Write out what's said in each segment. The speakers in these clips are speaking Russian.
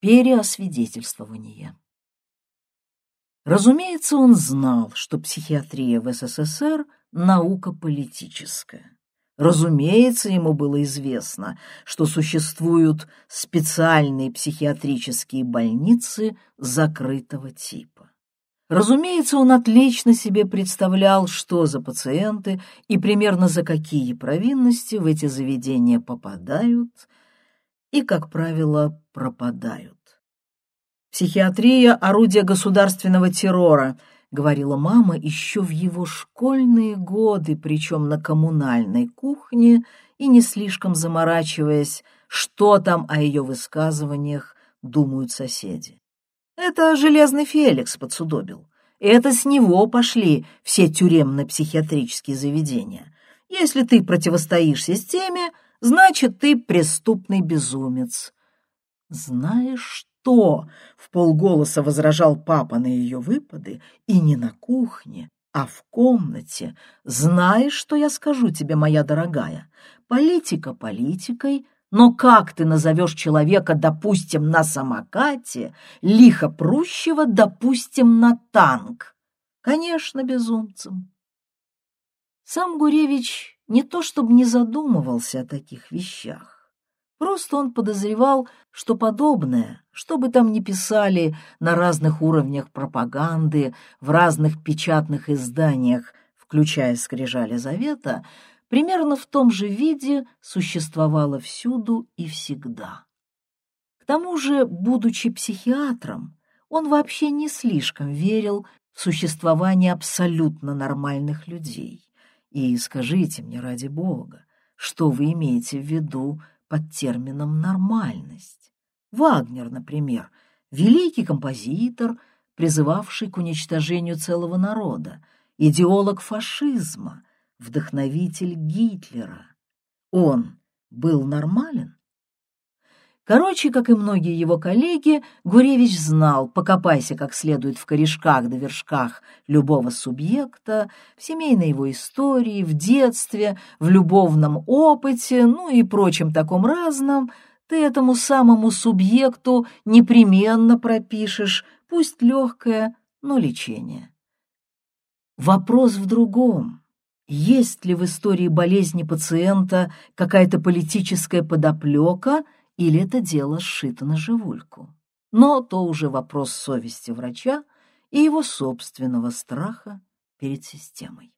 Переосвидетельствование. Разумеется, он знал, что психиатрия в СССР – наука политическая. Разумеется, ему было известно, что существуют специальные психиатрические больницы закрытого типа. Разумеется, он отлично себе представлял, что за пациенты и примерно за какие провинности в эти заведения попадают и, как правило, пропадают. «Психиатрия — орудие государственного террора», — говорила мама еще в его школьные годы, причем на коммунальной кухне, и не слишком заморачиваясь, что там о ее высказываниях думают соседи. Это Железный Феликс подсудобил. Это с него пошли все тюремно-психиатрические заведения. Если ты противостоишь системе, значит, ты преступный безумец. Знаешь что? В полголоса возражал папа на ее выпады, и не на кухне, а в комнате. Знаешь, что я скажу тебе, моя дорогая? Политика политикой, но как ты назовешь человека, допустим, на самокате, лихо прущего, допустим, на танк? Конечно, безумцем. Сам Гуревич не то чтобы не задумывался о таких вещах. Просто он подозревал, что подобное, что бы там ни писали на разных уровнях пропаганды, в разных печатных изданиях, включая «Скрижали Завета», примерно в том же виде существовало всюду и всегда. К тому же, будучи психиатром, он вообще не слишком верил в существование абсолютно нормальных людей. И скажите мне, ради Бога, что вы имеете в виду под термином «нормальность». Вагнер, например, великий композитор, призывавший к уничтожению целого народа, идеолог фашизма, вдохновитель Гитлера. Он был нормален? Короче, как и многие его коллеги, Гуревич знал, покопайся как следует в корешках да вершках любого субъекта, в семейной его истории, в детстве, в любовном опыте, ну и прочем таком разном, ты этому самому субъекту непременно пропишешь, пусть легкое, но лечение. Вопрос в другом. Есть ли в истории болезни пациента какая-то политическая подоплека – или это дело сшито на живульку. Но то уже вопрос совести врача и его собственного страха перед системой.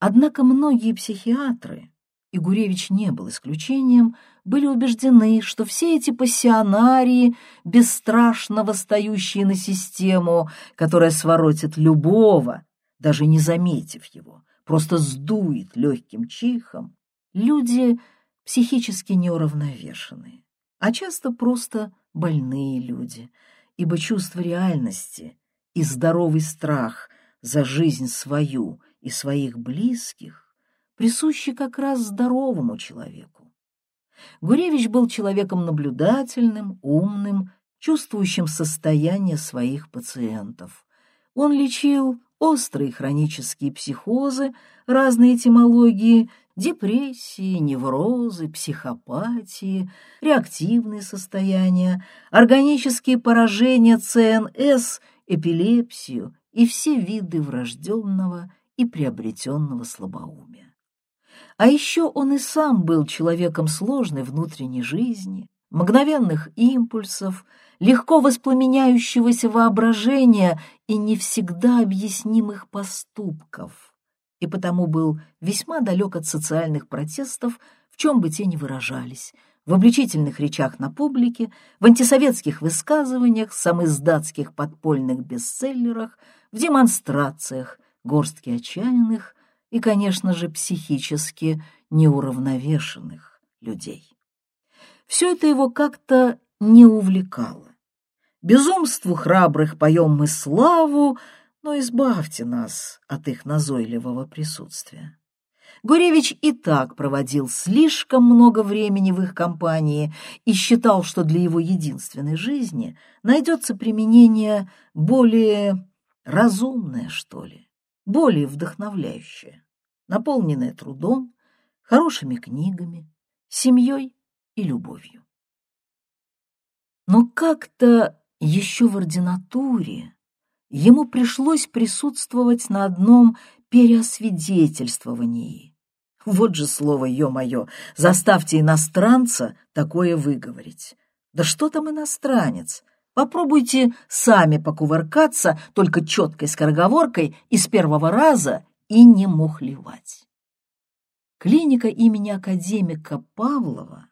Однако многие психиатры, и Гуревич не был исключением, были убеждены, что все эти пассионарии, бесстрашно восстающие на систему, которая своротит любого, даже не заметив его, просто сдует легким чихом, люди — психически неуравновешенные, а часто просто больные люди, ибо чувство реальности и здоровый страх за жизнь свою и своих близких присущи как раз здоровому человеку. Гуревич был человеком наблюдательным, умным, чувствующим состояние своих пациентов. Он лечил острые хронические психозы, разные этимологии, депрессии, неврозы, психопатии, реактивные состояния, органические поражения ЦНС, эпилепсию и все виды врожденного и приобретенного слабоумия. А еще он и сам был человеком сложной внутренней жизни, мгновенных импульсов, легко воспламеняющегося воображения и не всегда объяснимых поступков и потому был весьма далек от социальных протестов, в чем бы те ни выражались, в обличительных речах на публике, в антисоветских высказываниях, самоиздатских подпольных бестселлерах, в демонстрациях, горстки отчаянных и, конечно же, психически неуравновешенных людей. Все это его как-то не увлекало. Безумству храбрых поем мы славу, но избавьте нас от их назойливого присутствия. Гуревич и так проводил слишком много времени в их компании и считал, что для его единственной жизни найдется применение более разумное, что ли, более вдохновляющее, наполненное трудом, хорошими книгами, семьей и любовью. Но как-то еще в ординатуре ему пришлось присутствовать на одном переосвидетельствовании. Вот же слово, ё-моё, заставьте иностранца такое выговорить. Да что там иностранец? Попробуйте сами покувыркаться только четкой скороговоркой и с первого раза и не мухлевать. Клиника имени академика Павлова,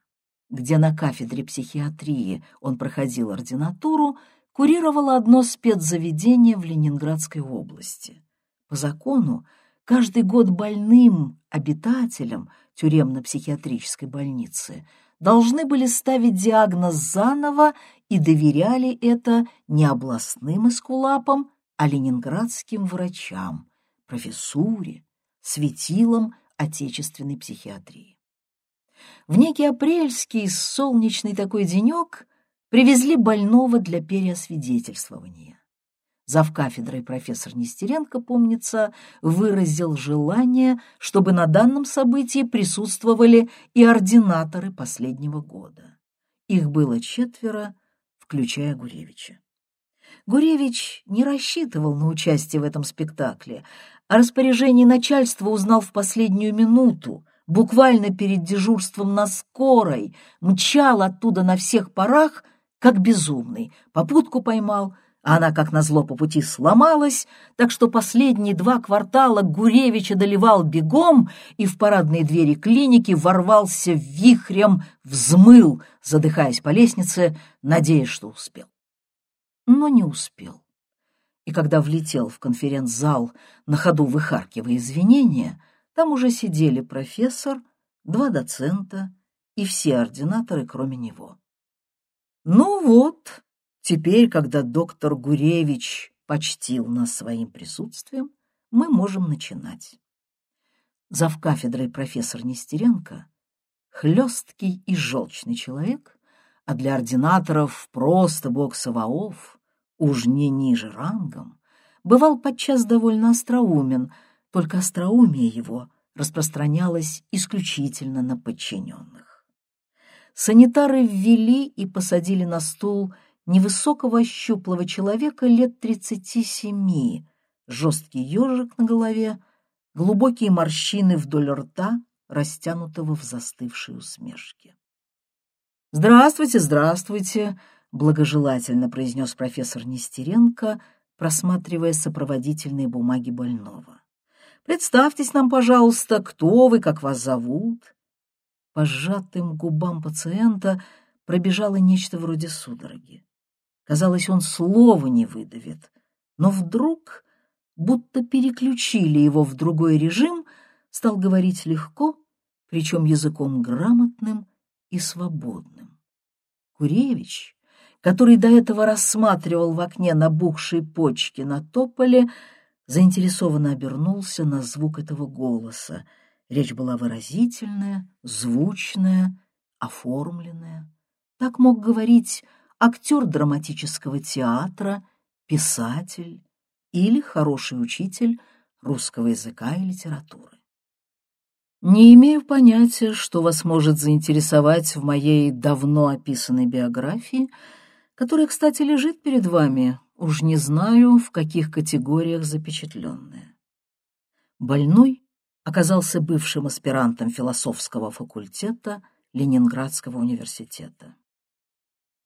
где на кафедре психиатрии он проходил ординатуру, курировала одно спецзаведение в Ленинградской области. По закону, каждый год больным обитателям тюремно-психиатрической больницы должны были ставить диагноз заново и доверяли это не областным эскулапам, а ленинградским врачам, профессуре, светилам отечественной психиатрии. В некий апрельский солнечный такой денек привезли больного для переосвидетельствования. Завкафедрой профессор Нестеренко, помнится, выразил желание, чтобы на данном событии присутствовали и ординаторы последнего года. Их было четверо, включая Гуревича. Гуревич не рассчитывал на участие в этом спектакле, а распоряжение начальства узнал в последнюю минуту, буквально перед дежурством на скорой, мчал оттуда на всех парах, как безумный, попутку поймал, а она, как назло, по пути сломалась, так что последние два квартала Гуревич одолевал бегом и в парадные двери клиники ворвался вихрем, взмыл, задыхаясь по лестнице, надеясь, что успел. Но не успел. И когда влетел в конференц-зал, на ходу выхаркивая извинения, там уже сидели профессор, два доцента и все ординаторы, кроме него. Ну вот, Теперь, когда доктор Гуревич почтил нас своим присутствием, мы можем начинать. Завкафедрой профессор Нестеренко — хлесткий и желчный человек, а для ординаторов просто бог Саваоф, уж не ниже рангом, бывал подчас довольно остроумен, только остроумие его распространялось исключительно на подчиненных. Санитары ввели и посадили на стул невысокого щуплого человека лет тридцати семи, жесткий ежик на голове, глубокие морщины вдоль рта, растянутого в застывшей усмешке. «Здравствуйте, здравствуйте!» — благожелательно произнес профессор Нестеренко, просматривая сопроводительные бумаги больного. «Представьтесь нам, пожалуйста, кто вы, как вас зовут?» По сжатым губам пациента пробежало нечто вроде судороги. Казалось, он слова не выдавит. Но вдруг, будто переключили его в другой режим, стал говорить легко, причем языком грамотным и свободным. Куревич, который до этого рассматривал в окне набухшие почки на тополе, заинтересованно обернулся на звук этого голоса. Речь была выразительная, звучная, оформленная. Так мог говорить актер драматического театра, писатель или хороший учитель русского языка и литературы. Не имею понятия, что вас может заинтересовать в моей давно описанной биографии, которая, кстати, лежит перед вами, уж не знаю, в каких категориях запечатленная. Больной оказался бывшим аспирантом философского факультета Ленинградского университета.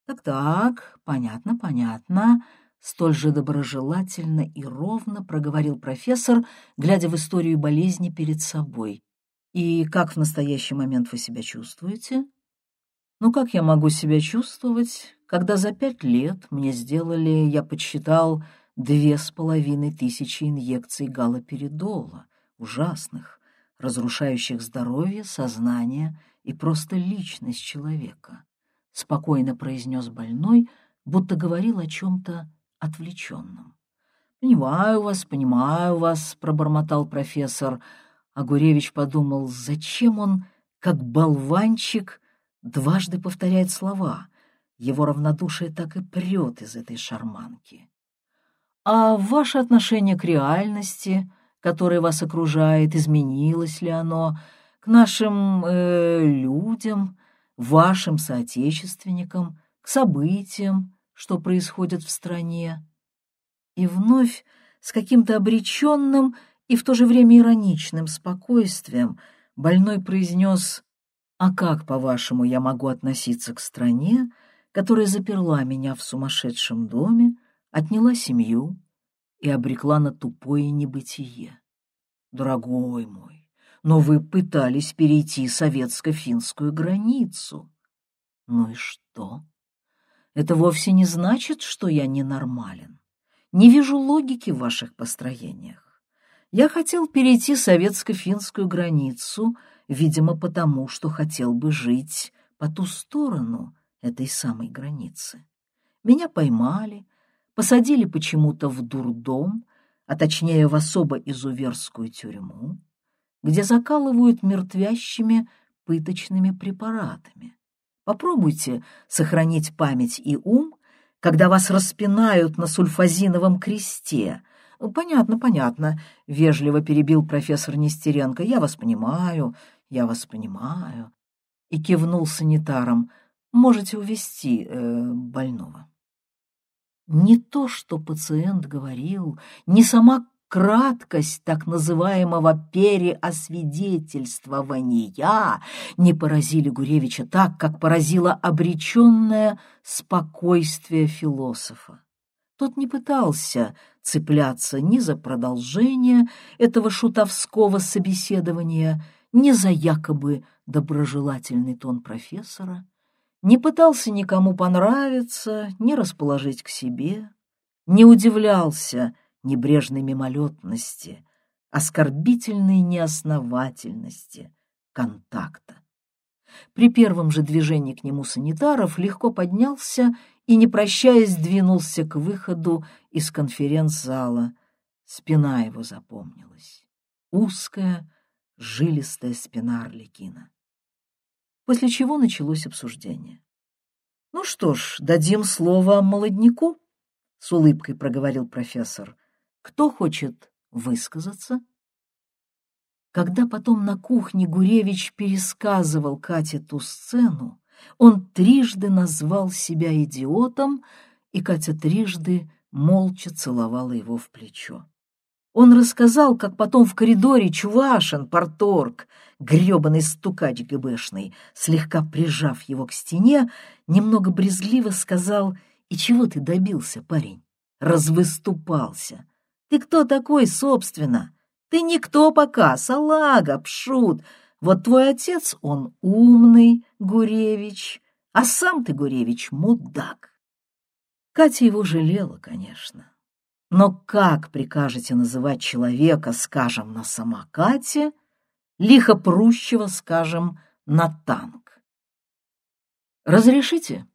«Так-так, понятно, понятно», — столь же доброжелательно и ровно проговорил профессор, глядя в историю болезни перед собой. «И как в настоящий момент вы себя чувствуете?» «Ну, как я могу себя чувствовать, когда за пять лет мне сделали, я подсчитал, две с половиной тысячи инъекций галоперидола, ужасных, разрушающих здоровье, сознание и просто личность человека?» — спокойно произнес больной, будто говорил о чем-то отвлеченном. «Понимаю вас, понимаю вас», — пробормотал профессор. А Гуревич подумал, зачем он, как болванчик, дважды повторяет слова. Его равнодушие так и прет из этой шарманки. «А ваше отношение к реальности, которая вас окружает, изменилось ли оно, к нашим э, людям?» вашим соотечественникам, к событиям, что происходит в стране. И вновь с каким-то обреченным и в то же время ироничным спокойствием больной произнес «А как, по-вашему, я могу относиться к стране, которая заперла меня в сумасшедшем доме, отняла семью и обрекла на тупое небытие? Дорогой мой, но вы пытались перейти советско-финскую границу. Ну и что? Это вовсе не значит, что я ненормален. Не вижу логики в ваших построениях. Я хотел перейти советско-финскую границу, видимо, потому, что хотел бы жить по ту сторону этой самой границы. Меня поймали, посадили почему-то в дурдом, а точнее в особо изуверскую тюрьму, где закалывают мертвящими пыточными препаратами. Попробуйте сохранить память и ум, когда вас распинают на сульфазиновом кресте. Понятно, понятно, — вежливо перебил профессор Нестеренко. Я вас понимаю, я вас понимаю. И кивнул санитаром. Можете увести э, больного. Не то, что пациент говорил, не сама краткость так называемого переосвидетельствования не поразили Гуревича так, как поразило обреченное спокойствие философа. Тот не пытался цепляться ни за продолжение этого шутовского собеседования, ни за якобы доброжелательный тон профессора, не пытался никому понравиться, ни расположить к себе, не удивлялся, небрежной мимолетности, оскорбительной неосновательности контакта. При первом же движении к нему санитаров легко поднялся и, не прощаясь, двинулся к выходу из конференц-зала. Спина его запомнилась. Узкая, жилистая спина Орликина. После чего началось обсуждение. «Ну что ж, дадим слово молодняку», — с улыбкой проговорил профессор. Кто хочет высказаться? Когда потом на кухне Гуревич пересказывал Кате ту сцену, он трижды назвал себя идиотом, и Катя трижды молча целовала его в плечо. Он рассказал, как потом в коридоре Чувашин, порторг, гребаный стукач ГБшный, слегка прижав его к стене, немного брезгливо сказал, «И чего ты добился, парень? Развыступался. Ты кто такой, собственно? Ты никто пока, салага, пшут. Вот твой отец, он умный, Гуревич, а сам ты, Гуревич, мудак. Катя его жалела, конечно. Но как прикажете называть человека, скажем, на самокате, лихо прущего, скажем, на танк? «Разрешите?»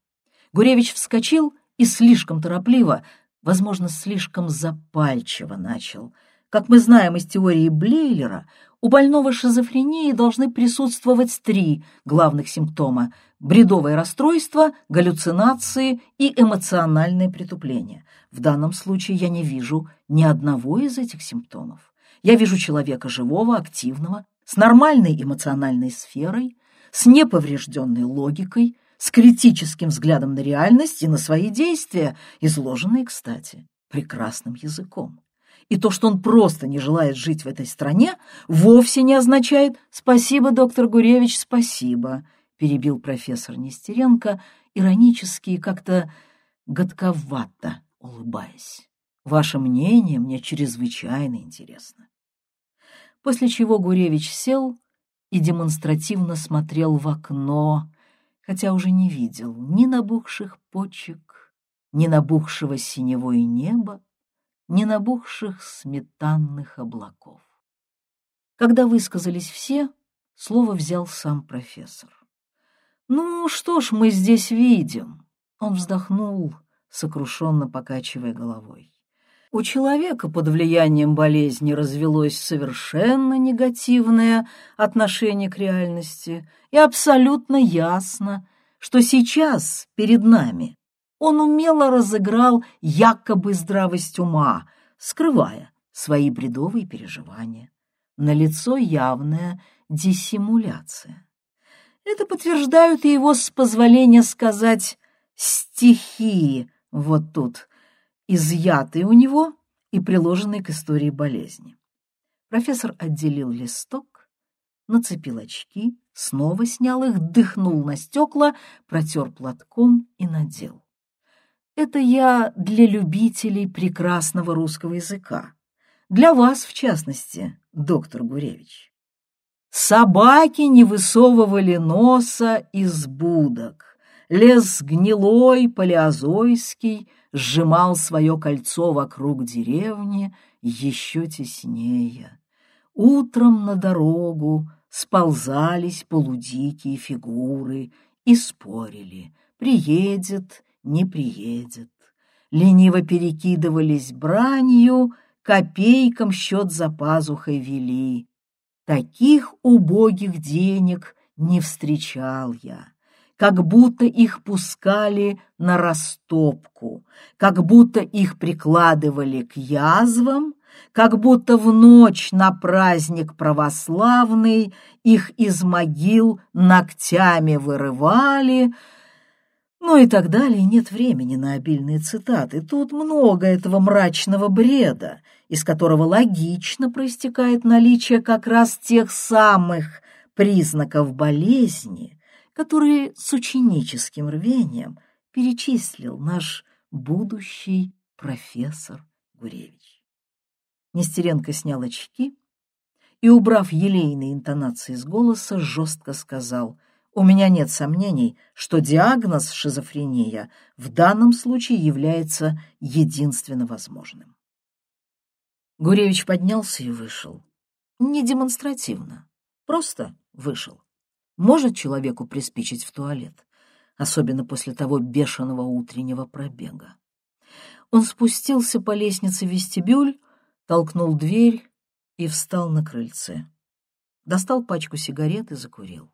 Гуревич вскочил и слишком торопливо, возможно, слишком запальчиво начал. Как мы знаем из теории Блейлера, у больного шизофрении должны присутствовать три главных симптома – бредовое расстройство, галлюцинации и эмоциональное притупление. В данном случае я не вижу ни одного из этих симптомов. Я вижу человека живого, активного, с нормальной эмоциональной сферой, с неповрежденной логикой, с критическим взглядом на реальность и на свои действия, изложенные, кстати, прекрасным языком. И то, что он просто не желает жить в этой стране, вовсе не означает «спасибо, доктор Гуревич, спасибо», перебил профессор Нестеренко, иронически и как-то годковато улыбаясь. «Ваше мнение мне чрезвычайно интересно». После чего Гуревич сел и демонстративно смотрел в окно, хотя уже не видел ни набухших почек, ни набухшего синевой неба, ни набухших сметанных облаков. Когда высказались все, слово взял сам профессор. «Ну, что ж мы здесь видим?» Он вздохнул, сокрушенно покачивая головой. У человека под влиянием болезни развелось совершенно негативное отношение к реальности, и абсолютно ясно, что сейчас перед нами он умело разыграл якобы здравость ума, скрывая свои бредовые переживания. Налицо явная диссимуляция. Это подтверждают и его, с позволения сказать, стихи вот тут изъятые у него и приложенные к истории болезни. Профессор отделил листок, нацепил очки, снова снял их, дыхнул на стекла, протер платком и надел. Это я для любителей прекрасного русского языка. Для вас, в частности, доктор Гуревич. Собаки не высовывали носа из будок. Лес гнилой, палеозойский, сжимал свое кольцо вокруг деревни еще теснее. Утром на дорогу сползались полудикие фигуры и спорили, приедет, не приедет. Лениво перекидывались бранью, копейкам счет за пазухой вели. Таких убогих денег не встречал я, как будто их пускали на растопку, как будто их прикладывали к язвам, как будто в ночь на праздник православный их из могил ногтями вырывали, ну и так далее. Нет времени на обильные цитаты. Тут много этого мрачного бреда, из которого логично проистекает наличие как раз тех самых признаков болезни, которые с ученическим рвением перечислил наш будущий профессор Гуревич. Нестеренко снял очки и, убрав елейные интонации с голоса, жестко сказал — у меня нет сомнений, что диагноз шизофрения в данном случае является единственно возможным. Гуревич поднялся и вышел. Не демонстративно, просто вышел. Может человеку приспичить в туалет, особенно после того бешеного утреннего пробега. Он спустился по лестнице в вестибюль, толкнул дверь и встал на крыльце. Достал пачку сигарет и закурил.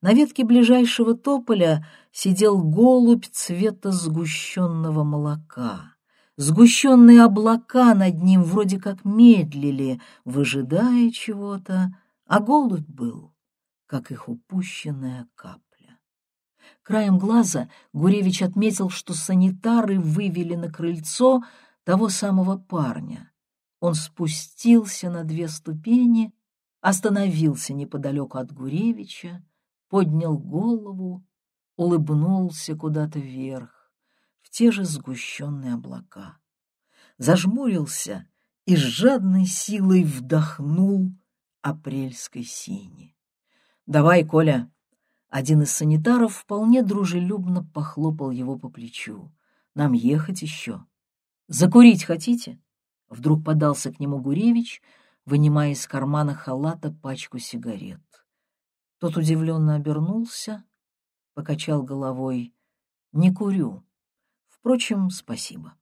На ветке ближайшего тополя сидел голубь цвета сгущенного молока. Сгущенные облака над ним вроде как медлили, выжидая чего-то, а голубь был, как их упущенная капля. Краем глаза Гуревич отметил, что санитары вывели на крыльцо того самого парня. Он спустился на две ступени, остановился неподалеку от Гуревича, поднял голову, улыбнулся куда-то вверх, те же сгущенные облака. Зажмурился и с жадной силой вдохнул апрельской сини. «Давай, Коля!» Один из санитаров вполне дружелюбно похлопал его по плечу. «Нам ехать еще. Закурить хотите?» Вдруг подался к нему Гуревич, вынимая из кармана халата пачку сигарет. Тот удивленно обернулся, покачал головой. «Не курю. Впрочем, спасибо».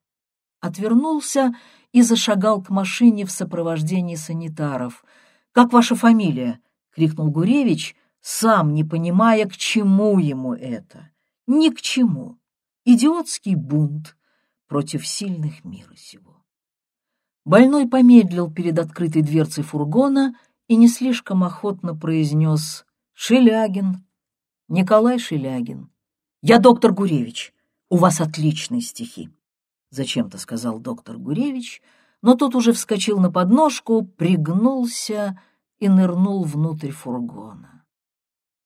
Отвернулся и зашагал к машине в сопровождении санитаров. «Как ваша фамилия?» — крикнул Гуревич, сам не понимая, к чему ему это. Ни к чему. Идиотский бунт против сильных мира сего. Больной помедлил перед открытой дверцей фургона и не слишком охотно произнес Шелягин, Николай Шелягин. Я доктор Гуревич. У вас отличные стихи. Зачем-то сказал доктор Гуревич, но тот уже вскочил на подножку, пригнулся и нырнул внутрь фургона.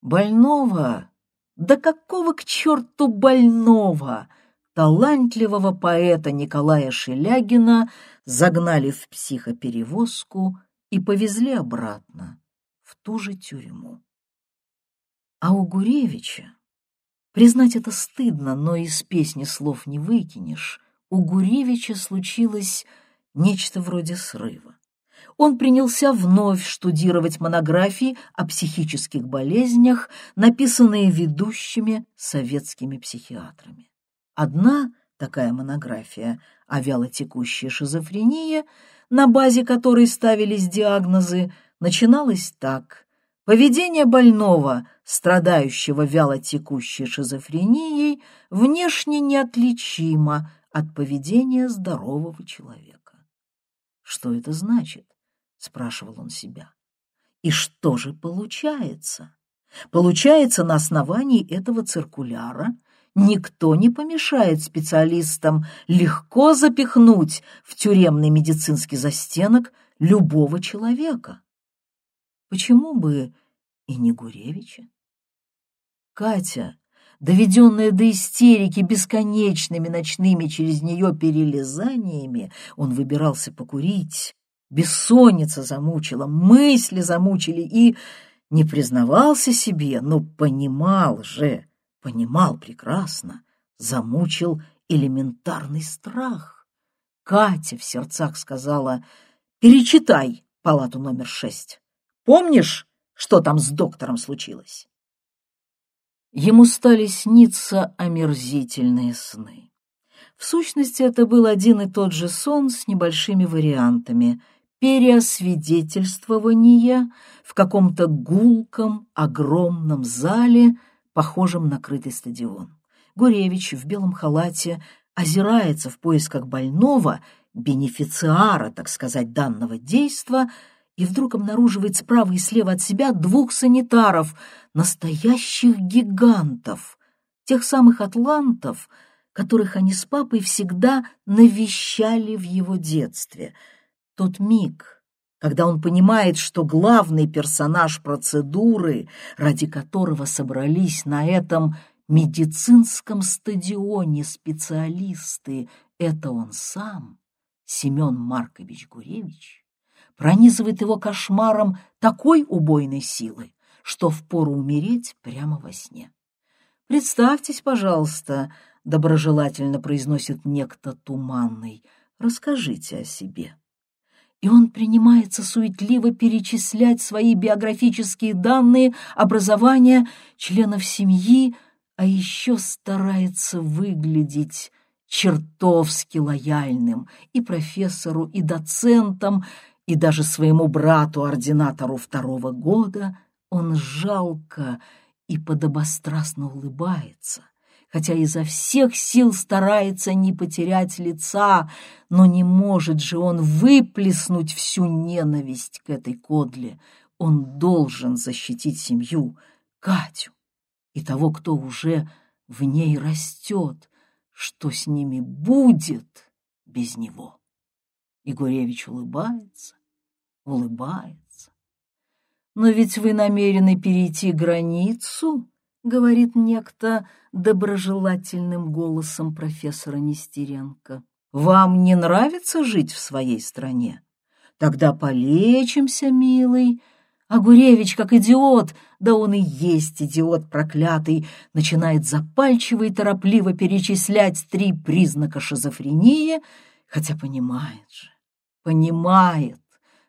Больного? Да какого к черту больного? Талантливого поэта Николая Шелягина загнали в психоперевозку и повезли обратно, в ту же тюрьму. А у Гуревича, признать это стыдно, но из песни слов не выкинешь, у Гуревича случилось нечто вроде срыва. Он принялся вновь штудировать монографии о психических болезнях, написанные ведущими советскими психиатрами. Одна такая монография о вялотекущей шизофрении, на базе которой ставились диагнозы, начиналась так. Поведение больного, страдающего вялотекущей шизофренией, внешне неотличимо от поведения здорового человека. «Что это значит?» — спрашивал он себя. «И что же получается?» Получается, на основании этого циркуляра никто не помешает специалистам легко запихнуть в тюремный медицинский застенок любого человека. Почему бы и не Гуревича? Катя, доведенная до истерики бесконечными ночными через нее перелезаниями, он выбирался покурить, бессонница замучила, мысли замучили и не признавался себе, но понимал же, понимал прекрасно, замучил элементарный страх. Катя в сердцах сказала, перечитай палату номер шесть. Помнишь, что там с доктором случилось? Ему стали сниться омерзительные сны. В сущности, это был один и тот же сон с небольшими вариантами — переосвидетельствования в каком-то гулком, огромном зале, похожем на крытый стадион. Гуревич в белом халате озирается в поисках больного, бенефициара, так сказать, данного действа, и вдруг обнаруживает справа и слева от себя двух санитаров, настоящих гигантов, тех самых атлантов, которых они с папой всегда навещали в его детстве — тот миг, когда он понимает, что главный персонаж процедуры, ради которого собрались на этом медицинском стадионе специалисты, это он сам, Семен Маркович Гуревич, пронизывает его кошмаром такой убойной силы, что впору умереть прямо во сне. «Представьтесь, пожалуйста», — доброжелательно произносит некто туманный, — «расскажите о себе» и он принимается суетливо перечислять свои биографические данные образования членов семьи, а еще старается выглядеть чертовски лояльным и профессору, и доцентам, и даже своему брату-ординатору второго года он жалко и подобострастно улыбается хотя изо всех сил старается не потерять лица, но не может же он выплеснуть всю ненависть к этой кодле. Он должен защитить семью, Катю и того, кто уже в ней растет, что с ними будет без него. Егоревич улыбается, улыбается. Но ведь вы намерены перейти границу, — говорит некто доброжелательным голосом профессора Нестеренко. «Вам не нравится жить в своей стране? Тогда полечимся, милый». А Гуревич, как идиот, да он и есть идиот проклятый, начинает запальчиво и торопливо перечислять три признака шизофрении, хотя понимает же, понимает,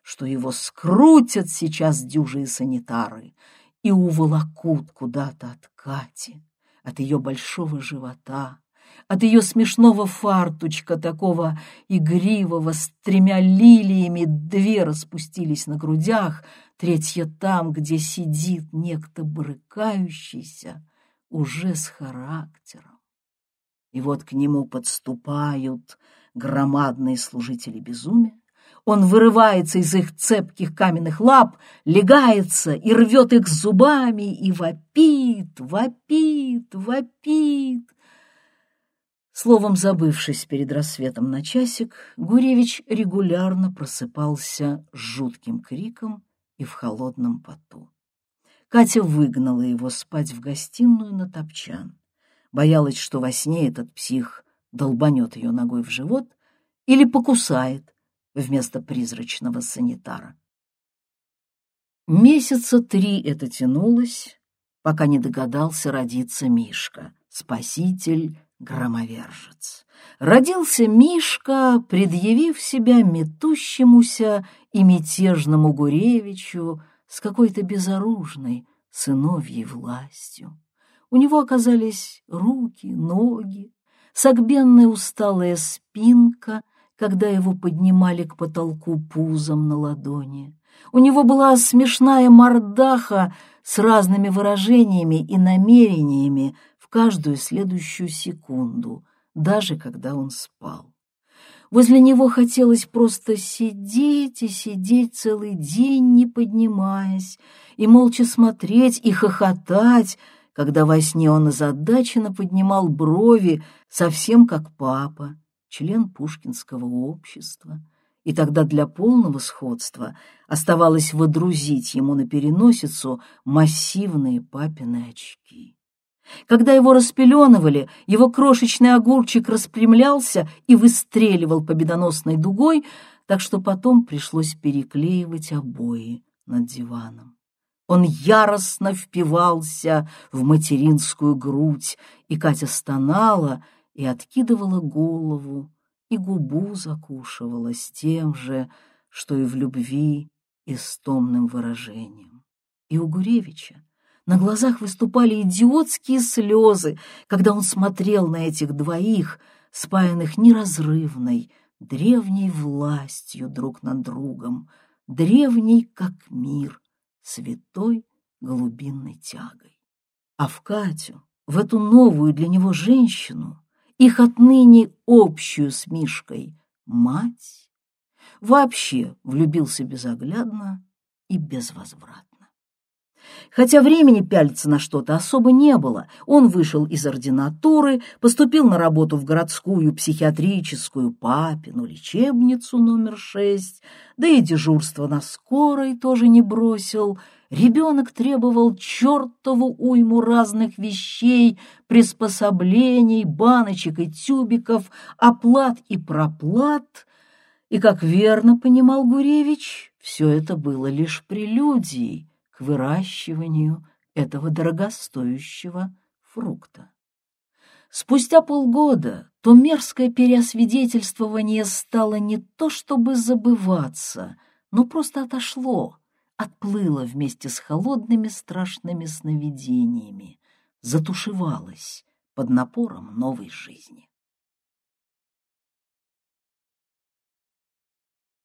что его скрутят сейчас дюжие санитары, и уволокут куда-то от Кати, от ее большого живота, от ее смешного фартучка, такого игривого, с тремя лилиями, две распустились на грудях, третья там, где сидит некто брыкающийся, уже с характером. И вот к нему подступают громадные служители безумия, он вырывается из их цепких каменных лап, легается и рвет их зубами, и вопит, вопит, вопит. Словом, забывшись перед рассветом на часик, Гуревич регулярно просыпался с жутким криком и в холодном поту. Катя выгнала его спать в гостиную на топчан. Боялась, что во сне этот псих долбанет ее ногой в живот или покусает, вместо призрачного санитара. Месяца три это тянулось, пока не догадался родиться Мишка, спаситель-громовержец. Родился Мишка, предъявив себя метущемуся и мятежному Гуревичу с какой-то безоружной сыновьей властью. У него оказались руки, ноги, согбенная усталая спинка — когда его поднимали к потолку пузом на ладони. У него была смешная мордаха с разными выражениями и намерениями в каждую следующую секунду, даже когда он спал. Возле него хотелось просто сидеть и сидеть целый день, не поднимаясь, и молча смотреть и хохотать, когда во сне он озадаченно поднимал брови, совсем как папа, член Пушкинского общества, и тогда для полного сходства оставалось водрузить ему на переносицу массивные папины очки. Когда его распеленывали, его крошечный огурчик распрямлялся и выстреливал победоносной дугой, так что потом пришлось переклеивать обои над диваном. Он яростно впивался в материнскую грудь, и Катя стонала и откидывала голову, и губу закушивала с тем же, что и в любви и с томным выражением. И у Гуревича на глазах выступали идиотские слезы, когда он смотрел на этих двоих, спаянных неразрывной, древней властью друг над другом, древней, как мир, святой глубинной тягой. А в Катю, в эту новую для него женщину, их отныне общую с Мишкой мать, вообще влюбился безоглядно и безвозвратно. Хотя времени пялиться на что-то особо не было, он вышел из ординатуры, поступил на работу в городскую психиатрическую папину лечебницу номер шесть, да и дежурство на скорой тоже не бросил — Ребенок требовал чертову уйму разных вещей, приспособлений, баночек и тюбиков, оплат и проплат. И, как верно понимал Гуревич, все это было лишь прелюдией к выращиванию этого дорогостоящего фрукта. Спустя полгода то мерзкое переосвидетельствование стало не то чтобы забываться, но просто отошло — отплыла вместе с холодными страшными сновидениями, затушевалась под напором новой жизни.